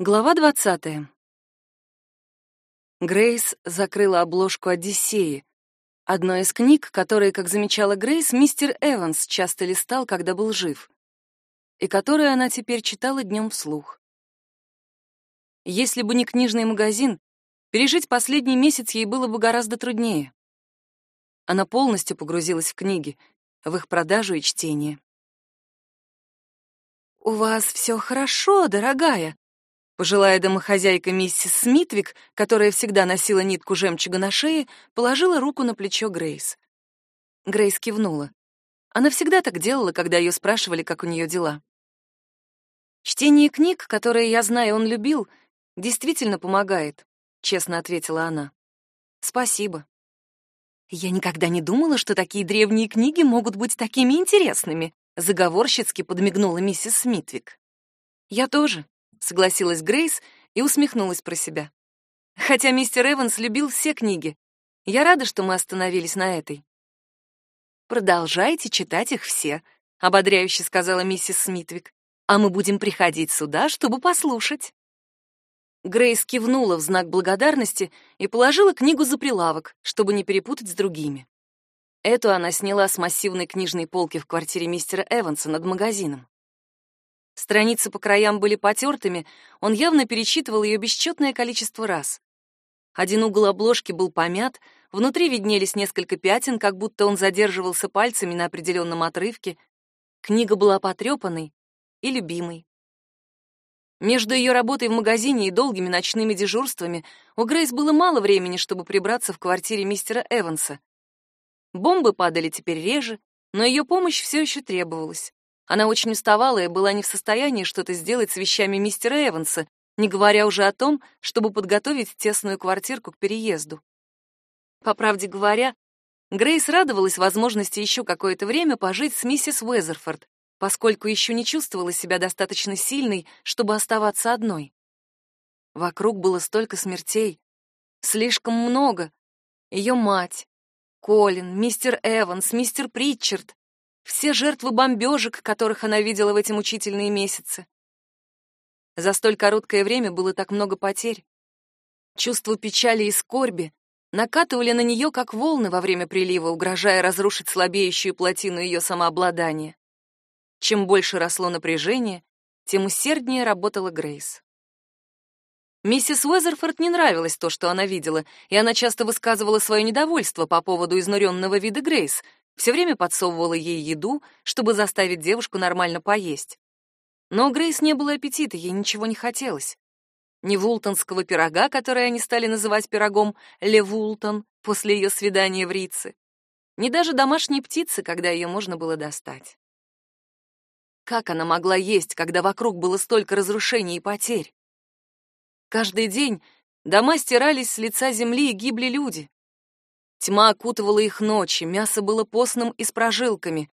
Глава двадцатая. Грейс закрыла обложку «Одиссеи», одной из книг, которые, как замечала Грейс, мистер Эванс часто листал, когда был жив, и которую она теперь читала днем вслух. Если бы не книжный магазин, пережить последний месяц ей было бы гораздо труднее. Она полностью погрузилась в книги, в их продажу и чтение. «У вас все хорошо, дорогая», Пожилая домохозяйка миссис Смитвик, которая всегда носила нитку жемчуга на шее, положила руку на плечо Грейс. Грейс кивнула. Она всегда так делала, когда ее спрашивали, как у нее дела. «Чтение книг, которые, я знаю, он любил, действительно помогает», — честно ответила она. «Спасибо». «Я никогда не думала, что такие древние книги могут быть такими интересными», — заговорщицки подмигнула миссис Смитвик. «Я тоже», согласилась Грейс и усмехнулась про себя. Хотя мистер Эванс любил все книги. Я рада, что мы остановились на этой. Продолжайте читать их все, ободряюще сказала миссис Смитвик. А мы будем приходить сюда, чтобы послушать. Грейс кивнула в знак благодарности и положила книгу за прилавок, чтобы не перепутать с другими. Эту она сняла с массивной книжной полки в квартире мистера Эванса над магазином. Страницы по краям были потертыми, он явно перечитывал ее бесчетное количество раз. Один угол обложки был помят, внутри виднелись несколько пятен, как будто он задерживался пальцами на определенном отрывке. Книга была потрепанной и любимой. Между ее работой в магазине и долгими ночными дежурствами у Грейс было мало времени, чтобы прибраться в квартире мистера Эванса. Бомбы падали теперь реже, но ее помощь все еще требовалась. Она очень уставала и была не в состоянии что-то сделать с вещами мистера Эванса, не говоря уже о том, чтобы подготовить тесную квартирку к переезду. По правде говоря, Грейс радовалась возможности еще какое-то время пожить с миссис Уэзерфорд, поскольку еще не чувствовала себя достаточно сильной, чтобы оставаться одной. Вокруг было столько смертей, слишком много. Ее мать, Колин, мистер Эванс, мистер Притчард, все жертвы бомбежек, которых она видела в эти мучительные месяцы. За столь короткое время было так много потерь. Чувство печали и скорби накатывали на нее, как волны во время прилива, угрожая разрушить слабеющую плотину ее самообладания. Чем больше росло напряжение, тем усерднее работала Грейс. Миссис Уэзерфорд не нравилось то, что она видела, и она часто высказывала свое недовольство по поводу изнуренного вида Грейс, все время подсовывала ей еду, чтобы заставить девушку нормально поесть. Но у Грейс не было аппетита, ей ничего не хотелось. Ни вултонского пирога, который они стали называть пирогом Ле Вултон после ее свидания в Рице, ни даже домашней птицы, когда ее можно было достать. Как она могла есть, когда вокруг было столько разрушений и потерь? Каждый день дома стирались с лица земли и гибли люди. Тьма окутывала их ночи, мясо было постным и с прожилками.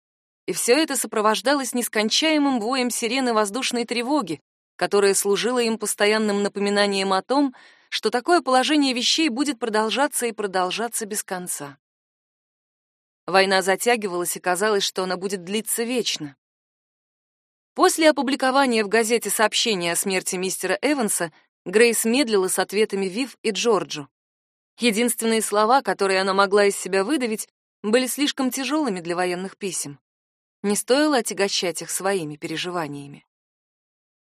И все это сопровождалось нескончаемым воем сирены воздушной тревоги, которая служила им постоянным напоминанием о том, что такое положение вещей будет продолжаться и продолжаться без конца. Война затягивалась, и казалось, что она будет длиться вечно. После опубликования в газете сообщения о смерти мистера Эванса Грейс медлила с ответами Вив и Джорджу. Единственные слова, которые она могла из себя выдавить, были слишком тяжелыми для военных писем. Не стоило отягощать их своими переживаниями.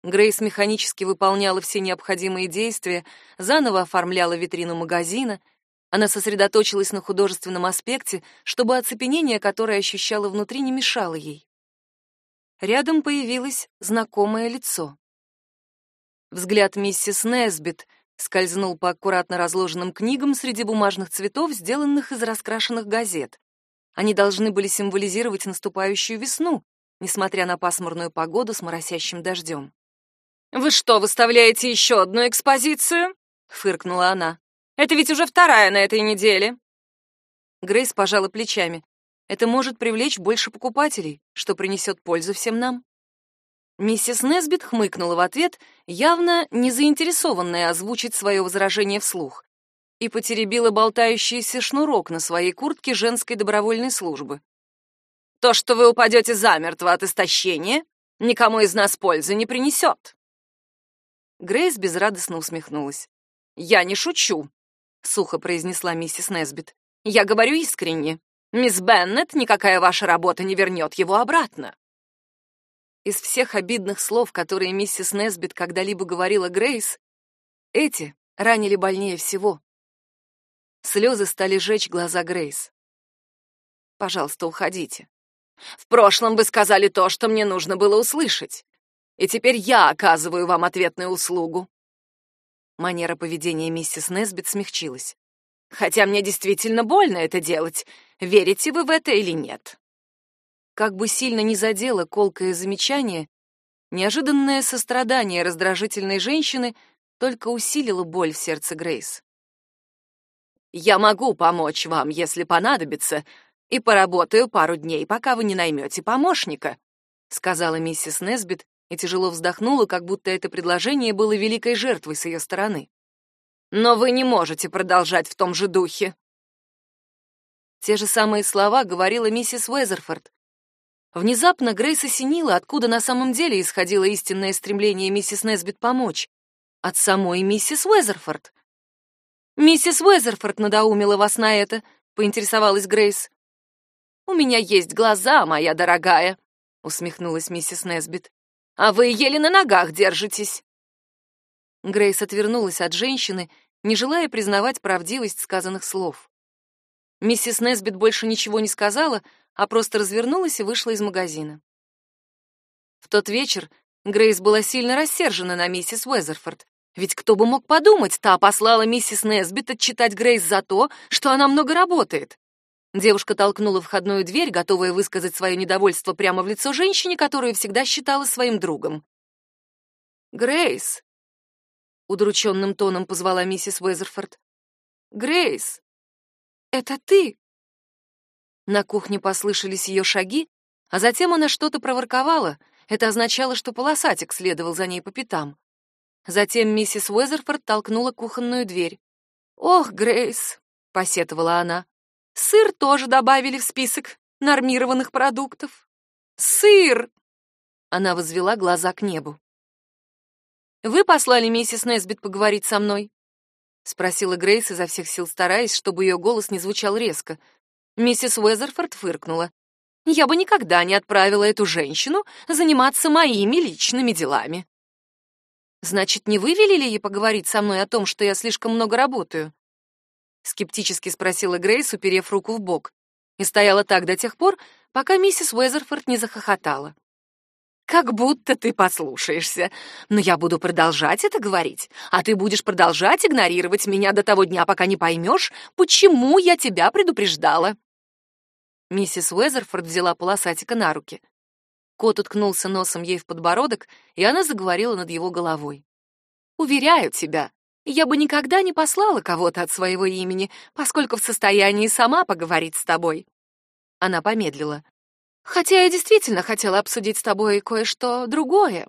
Грейс механически выполняла все необходимые действия, заново оформляла витрину магазина. Она сосредоточилась на художественном аспекте, чтобы оцепенение, которое ощущала внутри, не мешало ей. Рядом появилось знакомое лицо. Взгляд миссис Несбит скользнул по аккуратно разложенным книгам среди бумажных цветов, сделанных из раскрашенных газет. Они должны были символизировать наступающую весну, несмотря на пасмурную погоду с моросящим дождем. «Вы что, выставляете еще одну экспозицию?» — фыркнула она. «Это ведь уже вторая на этой неделе». Грейс пожала плечами. «Это может привлечь больше покупателей, что принесет пользу всем нам». Миссис Несбит хмыкнула в ответ, явно не заинтересованная озвучить свое возражение вслух, и потеребила болтающийся шнурок на своей куртке женской добровольной службы. «То, что вы упадете замертво от истощения, никому из нас пользы не принесет». Грейс безрадостно усмехнулась. «Я не шучу», — сухо произнесла миссис Несбит. «Я говорю искренне. Мисс Беннет, никакая ваша работа не вернет его обратно». Из всех обидных слов, которые миссис Несбит когда-либо говорила Грейс, эти ранили больнее всего. Слезы стали жечь глаза Грейс. «Пожалуйста, уходите. В прошлом вы сказали то, что мне нужно было услышать, и теперь я оказываю вам ответную услугу». Манера поведения миссис Несбит смягчилась. «Хотя мне действительно больно это делать. Верите вы в это или нет?» Как бы сильно ни задело колкое замечание, неожиданное сострадание раздражительной женщины только усилило боль в сердце Грейс. Я могу помочь вам, если понадобится, и поработаю пару дней, пока вы не наймете помощника», — сказала миссис Несбит и тяжело вздохнула, как будто это предложение было великой жертвой с ее стороны. «Но вы не можете продолжать в том же духе». Те же самые слова говорила миссис Уэзерфорд. Внезапно Грейс осенила, откуда на самом деле исходило истинное стремление миссис Несбит помочь. От самой миссис Уэзерфорд. «Миссис Уэзерфорд надоумила вас на это», — поинтересовалась Грейс. «У меня есть глаза, моя дорогая», — усмехнулась миссис Несбит. «А вы еле на ногах держитесь». Грейс отвернулась от женщины, не желая признавать правдивость сказанных слов. Миссис Несбит больше ничего не сказала, а просто развернулась и вышла из магазина. В тот вечер Грейс была сильно рассержена на миссис Уэзерфорд, ведь кто бы мог подумать, та послала миссис Несбит отчитать Грейс за то, что она много работает. Девушка толкнула входную дверь, готовая высказать свое недовольство прямо в лицо женщине, которую всегда считала своим другом. «Грейс!» — удрученным тоном позвала миссис Уэзерфорд. «Грейс! Это ты?» На кухне послышались ее шаги, а затем она что-то проворковала. Это означало, что полосатик следовал за ней по пятам. Затем миссис Уэзерфорд толкнула кухонную дверь. «Ох, Грейс!» — посетовала она. «Сыр тоже добавили в список нормированных продуктов. Сыр!» Она возвела глаза к небу. «Вы послали миссис Несбит поговорить со мной?» — спросила Грейс изо всех сил, стараясь, чтобы ее голос не звучал резко. Миссис Уэзерфорд фыркнула. «Я бы никогда не отправила эту женщину заниматься моими личными делами». Значит, не вы велели ей поговорить со мной о том, что я слишком много работаю? Скептически спросила Грейс, уперев руку в бок, и стояла так до тех пор, пока миссис Уэзерфорд не захохотала. Как будто ты послушаешься. Но я буду продолжать это говорить, а ты будешь продолжать игнорировать меня до того дня, пока не поймешь, почему я тебя предупреждала. Миссис Уэзерфорд взяла полосатика на руки. Кот уткнулся носом ей в подбородок, и она заговорила над его головой. «Уверяю тебя, я бы никогда не послала кого-то от своего имени, поскольку в состоянии сама поговорить с тобой». Она помедлила. «Хотя я действительно хотела обсудить с тобой кое-что другое».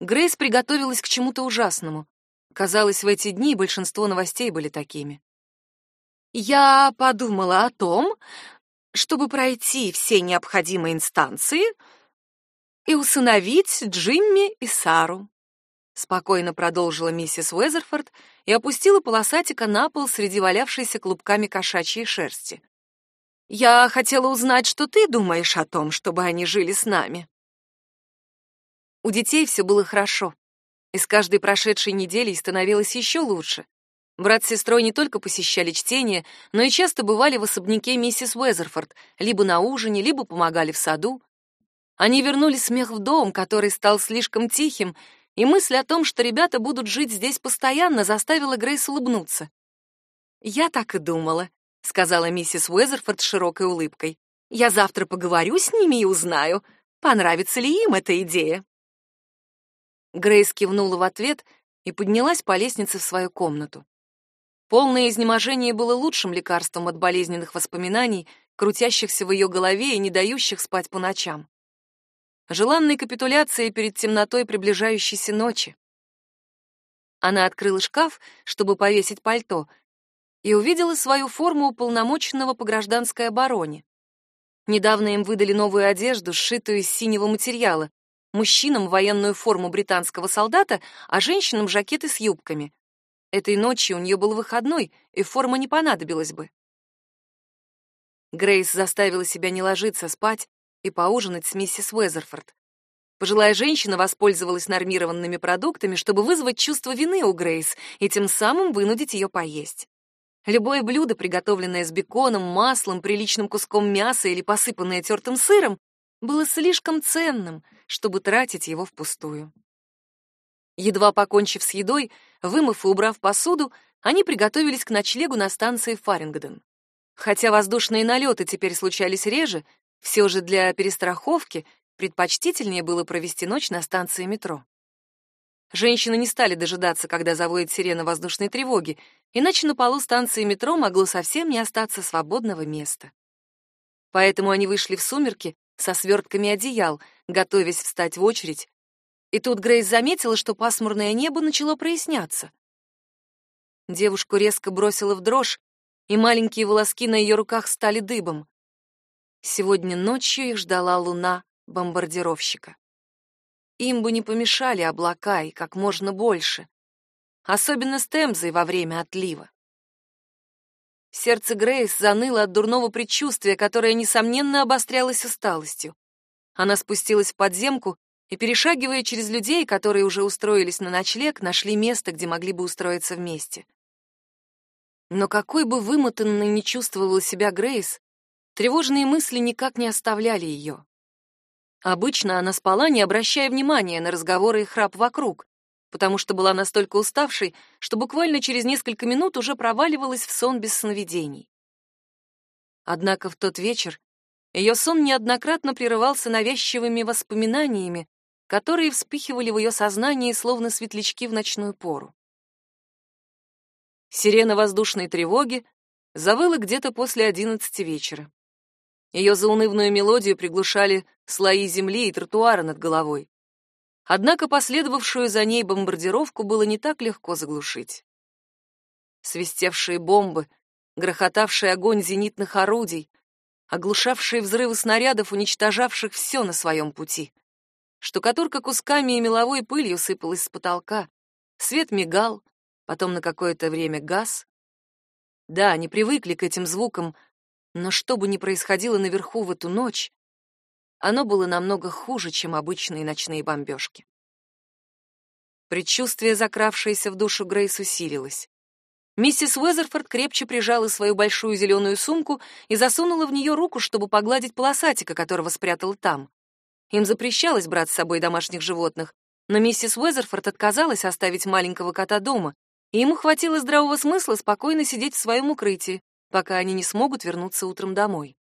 Грейс приготовилась к чему-то ужасному. Казалось, в эти дни большинство новостей были такими. «Я подумала о том, чтобы пройти все необходимые инстанции и усыновить Джимми и Сару. Спокойно продолжила миссис Уэзерфорд и опустила полосатика на пол среди валявшейся клубками кошачьей шерсти. «Я хотела узнать, что ты думаешь о том, чтобы они жили с нами». У детей все было хорошо, и с каждой прошедшей неделей становилось еще лучше. Брат с сестрой не только посещали чтение, но и часто бывали в особняке миссис Уэзерфорд, либо на ужине, либо помогали в саду. Они вернули смех в дом, который стал слишком тихим, и мысль о том, что ребята будут жить здесь постоянно, заставила Грейс улыбнуться. «Я так и думала», — сказала миссис Уэзерфорд с широкой улыбкой. «Я завтра поговорю с ними и узнаю, понравится ли им эта идея». Грейс кивнула в ответ и поднялась по лестнице в свою комнату. Полное изнеможение было лучшим лекарством от болезненных воспоминаний, крутящихся в ее голове и не дающих спать по ночам. Желанной капитуляции перед темнотой приближающейся ночи. Она открыла шкаф, чтобы повесить пальто, и увидела свою форму уполномоченного по гражданской обороне. Недавно им выдали новую одежду, сшитую из синего материала. мужчинам военную форму британского солдата, а женщинам жакеты с юбками. Этой ночью у нее был выходной, и форма не понадобилась бы. Грейс заставила себя не ложиться спать и поужинать с миссис Уэзерфорд. Пожилая женщина воспользовалась нормированными продуктами, чтобы вызвать чувство вины у Грейс и тем самым вынудить ее поесть. Любое блюдо, приготовленное с беконом, маслом, приличным куском мяса или посыпанное тертым сыром, было слишком ценным, чтобы тратить его впустую. Едва покончив с едой, вымыв и убрав посуду, они приготовились к ночлегу на станции Фарингдон. Хотя воздушные налеты теперь случались реже, все же для перестраховки предпочтительнее было провести ночь на станции метро. Женщины не стали дожидаться, когда завоет сирена воздушной тревоги, иначе на полу станции метро могло совсем не остаться свободного места. Поэтому они вышли в сумерки со свертками одеял, готовясь встать в очередь. И тут Грейс заметила, что пасмурное небо начало проясняться. Девушку резко бросила в дрожь, и маленькие волоски на ее руках стали дыбом. Сегодня ночью их ждала луна бомбардировщика. Им бы не помешали облака и как можно больше, особенно с Темзой во время отлива. Сердце Грейс заныло от дурного предчувствия, которое, несомненно, обострялось усталостью. Она спустилась в подземку и, перешагивая через людей, которые уже устроились на ночлег, нашли место, где могли бы устроиться вместе. Но какой бы вымотанной ни чувствовала себя Грейс, тревожные мысли никак не оставляли ее. Обычно она спала, не обращая внимания на разговоры и храп вокруг, потому что была настолько уставшей, что буквально через несколько минут уже проваливалась в сон без сновидений. Однако в тот вечер ее сон неоднократно прерывался навязчивыми воспоминаниями, которые вспыхивали в ее сознании, словно светлячки в ночную пору. Сирена воздушной тревоги завыла где-то после одиннадцати вечера. Ее заунывную мелодию приглушали слои земли и тротуара над головой. Однако последовавшую за ней бомбардировку было не так легко заглушить. Свистевшие бомбы, грохотавший огонь зенитных орудий, оглушавшие взрывы снарядов, уничтожавших все на своем пути. Штукатурка кусками и меловой пылью сыпалась с потолка. Свет мигал, потом на какое-то время газ. Да, они привыкли к этим звукам, но что бы ни происходило наверху в эту ночь, оно было намного хуже, чем обычные ночные бомбежки. Предчувствие, закравшееся в душу Грейс, усилилось. Миссис Уэзерфорд крепче прижала свою большую зеленую сумку и засунула в нее руку, чтобы погладить полосатика, которого спрятал там. Им запрещалось брать с собой домашних животных, но миссис Уэзерфорд отказалась оставить маленького кота дома, и ему хватило здравого смысла спокойно сидеть в своем укрытии, пока они не смогут вернуться утром домой.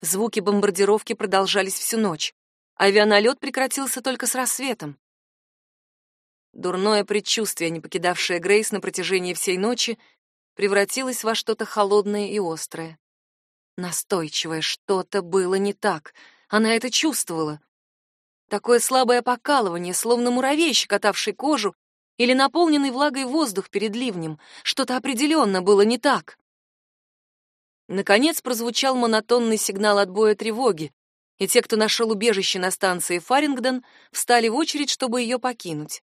Звуки бомбардировки продолжались всю ночь. Авианалет прекратился только с рассветом. Дурное предчувствие, не покидавшее Грейс на протяжении всей ночи, превратилось во что-то холодное и острое. Настойчивое что-то было не так. Она это чувствовала. Такое слабое покалывание, словно муравей, щекотавший кожу, или наполненный влагой воздух перед ливнем. Что-то определенно было не так. Наконец прозвучал монотонный сигнал отбоя тревоги, и те, кто нашел убежище на станции Фарингдон, встали в очередь, чтобы ее покинуть.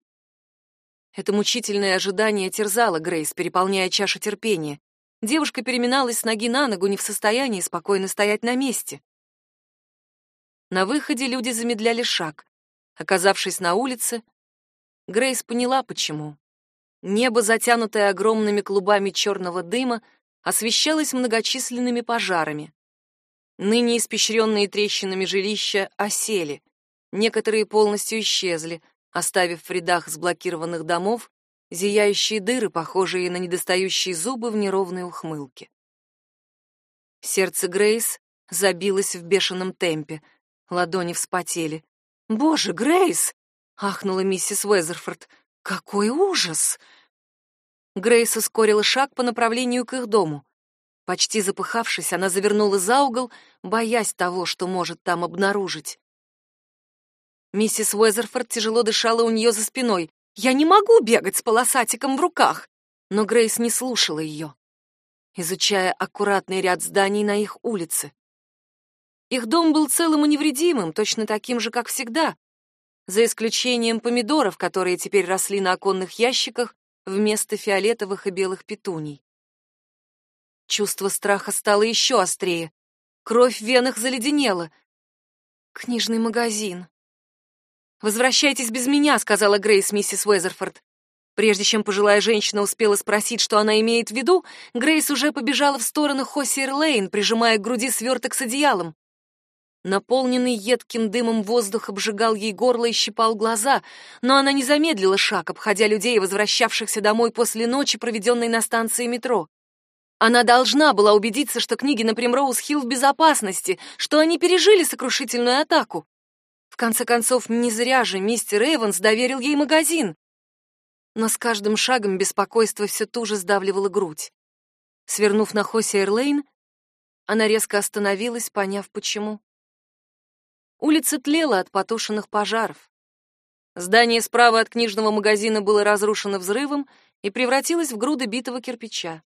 Это мучительное ожидание терзало Грейс, переполняя чашу терпения. Девушка переминалась с ноги на ногу, не в состоянии спокойно стоять на месте. На выходе люди замедляли шаг. Оказавшись на улице, Грейс поняла, почему. Небо, затянутое огромными клубами черного дыма, освещалось многочисленными пожарами. Ныне испещренные трещинами жилища осели, некоторые полностью исчезли, оставив в рядах сблокированных домов зияющие дыры, похожие на недостающие зубы в неровной ухмылке. Сердце Грейс забилось в бешеном темпе, ладони вспотели. «Боже, Грейс!» — ахнула миссис Уэзерфорд. «Какой ужас!» Грейс ускорила шаг по направлению к их дому. Почти запыхавшись, она завернула за угол, боясь того, что может там обнаружить. Миссис Уэзерфорд тяжело дышала у нее за спиной. «Я не могу бегать с полосатиком в руках!» Но Грейс не слушала ее, изучая аккуратный ряд зданий на их улице. Их дом был целым и невредимым, точно таким же, как всегда, за исключением помидоров, которые теперь росли на оконных ящиках вместо фиолетовых и белых петуний. Чувство страха стало еще острее. Кровь в венах заледенела. Книжный магазин. «Возвращайтесь без меня», — сказала Грейс миссис Уэзерфорд. Прежде чем пожилая женщина успела спросить, что она имеет в виду, Грейс уже побежала в сторону Хоссиер-Лейн, прижимая к груди сверток с одеялом. Наполненный едким дымом воздух обжигал ей горло и щипал глаза, но она не замедлила шаг, обходя людей, возвращавшихся домой после ночи, проведенной на станции метро. Она должна была убедиться, что книги на Примроуз-Хилл в безопасности, что они пережили сокрушительную атаку. В конце концов, не зря же мистер Эванс доверил ей магазин. Но с каждым шагом беспокойство все туже сдавливало грудь. Свернув на Хоссиер-Лейн, она резко остановилась, поняв, почему. Улица тлела от потушенных пожаров. Здание справа от книжного магазина было разрушено взрывом и превратилось в груды битого кирпича.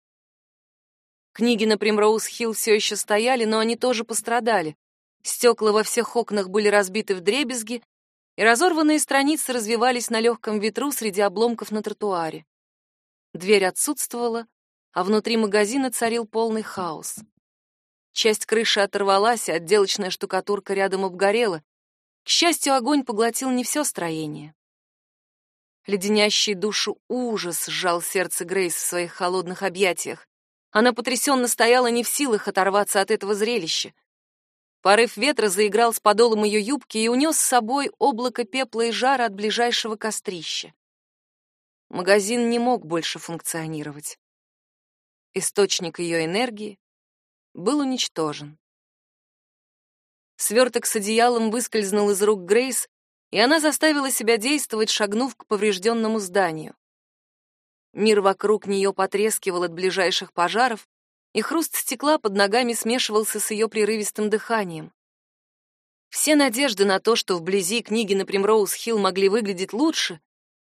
Книги на Примроуз-Хилл все еще стояли, но они тоже пострадали. Стекла во всех окнах были разбиты в дребезги, и разорванные страницы развивались на легком ветру среди обломков на тротуаре. Дверь отсутствовала, а внутри магазина царил полный хаос. Часть крыши оторвалась, и отделочная штукатурка рядом обгорела. К счастью, огонь поглотил не все строение. Леденящий душу ужас сжал сердце Грейс в своих холодных объятиях. Она потрясенно стояла не в силах оторваться от этого зрелища. Порыв ветра заиграл с подолом ее юбки и унес с собой облако пепла и жара от ближайшего кострища. Магазин не мог больше функционировать. Источник ее энергии был уничтожен. Сверток с одеялом выскользнул из рук Грейс, и она заставила себя действовать, шагнув к поврежденному зданию. Мир вокруг нее потрескивал от ближайших пожаров, и хруст стекла под ногами смешивался с ее прерывистым дыханием. Все надежды на то, что вблизи книги на Примроуз-Хилл могли выглядеть лучше,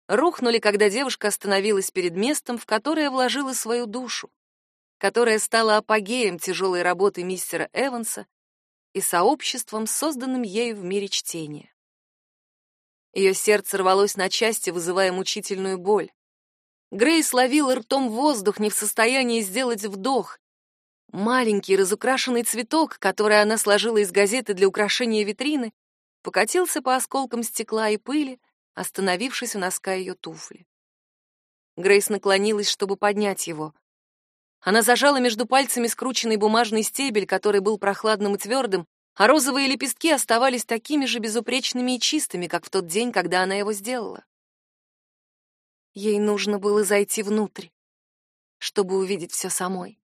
рухнули, когда девушка остановилась перед местом, в которое вложила свою душу которая стала апогеем тяжелой работы мистера Эванса и сообществом, созданным ею в мире чтения. Ее сердце рвалось на части, вызывая мучительную боль. Грейс ловила ртом воздух, не в состоянии сделать вдох. Маленький разукрашенный цветок, который она сложила из газеты для украшения витрины, покатился по осколкам стекла и пыли, остановившись у носка ее туфли. Грейс наклонилась, чтобы поднять его. Она зажала между пальцами скрученный бумажный стебель, который был прохладным и твердым, а розовые лепестки оставались такими же безупречными и чистыми, как в тот день, когда она его сделала. Ей нужно было зайти внутрь, чтобы увидеть все самой.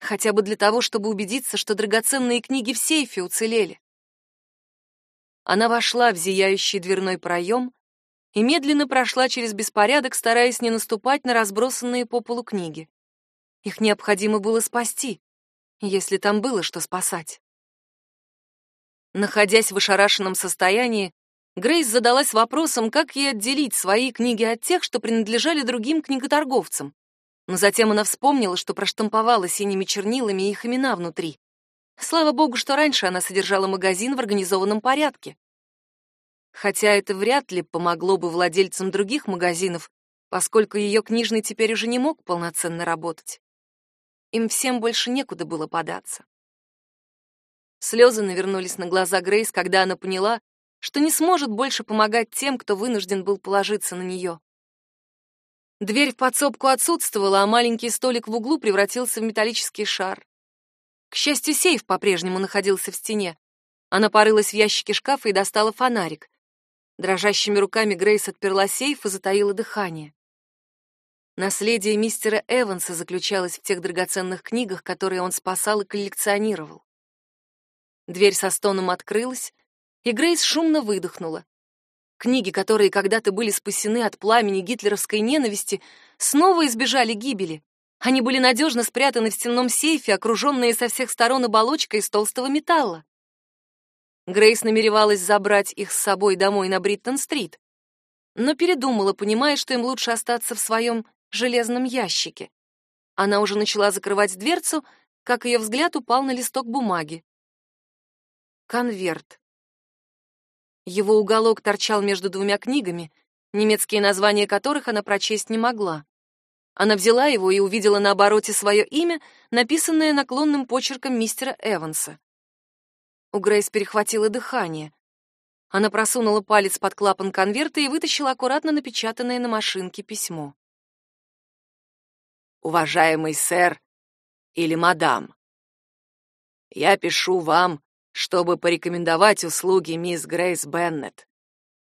Хотя бы для того, чтобы убедиться, что драгоценные книги в сейфе уцелели. Она вошла в зияющий дверной проем и медленно прошла через беспорядок, стараясь не наступать на разбросанные по полу книги. Их необходимо было спасти, если там было что спасать. Находясь в ошарашенном состоянии, Грейс задалась вопросом, как ей отделить свои книги от тех, что принадлежали другим книготорговцам. Но затем она вспомнила, что проштамповала синими чернилами их имена внутри. Слава богу, что раньше она содержала магазин в организованном порядке. Хотя это вряд ли помогло бы владельцам других магазинов, поскольку ее книжный теперь уже не мог полноценно работать. Им всем больше некуда было податься. Слезы навернулись на глаза Грейс, когда она поняла, что не сможет больше помогать тем, кто вынужден был положиться на нее. Дверь в подсобку отсутствовала, а маленький столик в углу превратился в металлический шар. К счастью, сейф по-прежнему находился в стене. Она порылась в ящике шкафа и достала фонарик. Дрожащими руками Грейс отперла сейф и затаила дыхание. Наследие мистера Эванса заключалось в тех драгоценных книгах, которые он спасал и коллекционировал. Дверь со стоном открылась, и Грейс шумно выдохнула. Книги, которые когда-то были спасены от пламени гитлеровской ненависти, снова избежали гибели. Они были надежно спрятаны в стенном сейфе, окруженные со всех сторон оболочкой из толстого металла. Грейс намеревалась забрать их с собой домой на Бриттон-стрит, но передумала, понимая, что им лучше остаться в своем железном ящике. Она уже начала закрывать дверцу, как ее взгляд упал на листок бумаги. Конверт. Его уголок торчал между двумя книгами, немецкие названия которых она прочесть не могла. Она взяла его и увидела на обороте свое имя, написанное наклонным почерком мистера Эванса. У Грейс перехватило дыхание. Она просунула палец под клапан конверта и вытащила аккуратно напечатанное на машинке письмо. «Уважаемый сэр или мадам, я пишу вам, чтобы порекомендовать услуги мисс Грейс Беннет.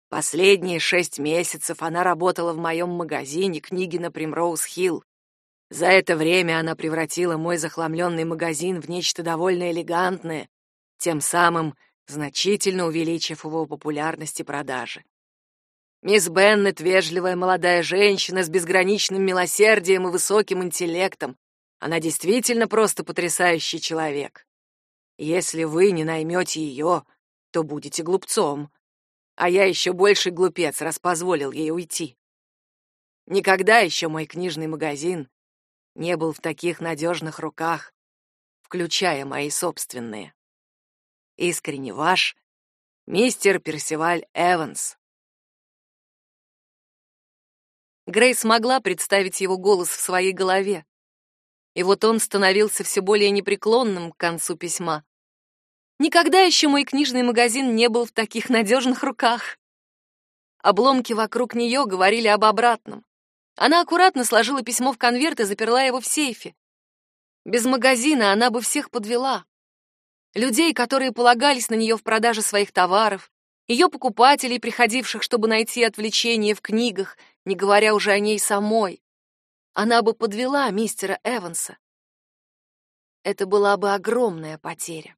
Последние шесть месяцев она работала в моем магазине книги на Примроуз-Хилл. За это время она превратила мой захламленный магазин в нечто довольно элегантное, тем самым значительно увеличив его популярность и продажи. Мисс Беннет — вежливая молодая женщина с безграничным милосердием и высоким интеллектом. Она действительно просто потрясающий человек. Если вы не наймете ее, то будете глупцом. А я еще больше глупец, раз позволил ей уйти. Никогда еще мой книжный магазин не был в таких надежных руках, включая мои собственные. Искренне ваш, мистер Персиваль Эванс. Грейс могла представить его голос в своей голове. И вот он становился все более непреклонным к концу письма. Никогда еще мой книжный магазин не был в таких надежных руках. Обломки вокруг нее говорили об обратном. Она аккуратно сложила письмо в конверт и заперла его в сейфе. Без магазина она бы всех подвела. Людей, которые полагались на нее в продаже своих товаров, ее покупателей, приходивших, чтобы найти отвлечение в книгах, не говоря уже о ней самой. Она бы подвела мистера Эванса. Это была бы огромная потеря.